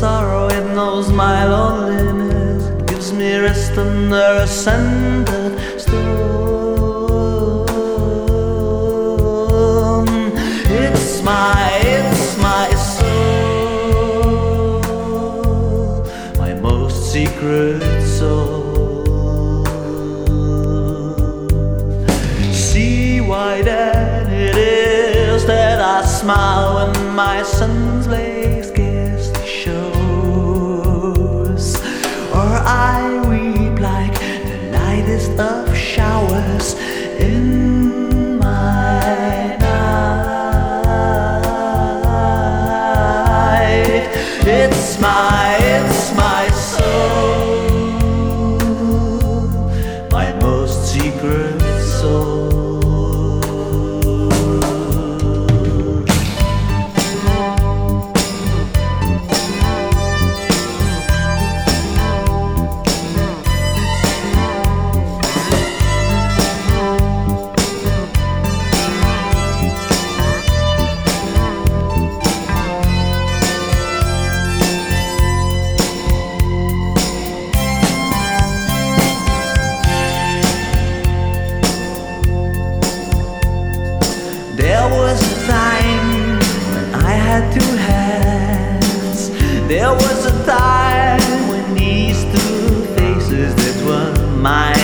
sorrow it knows my loneliness gives me rest under a scented stone. It's my, it's my soul, my most secret soul. See why smile when my son's lay scarcely shows, or I weep like the lightest of showers in my night. It's my, it's my There was a time when these two faces that were mine.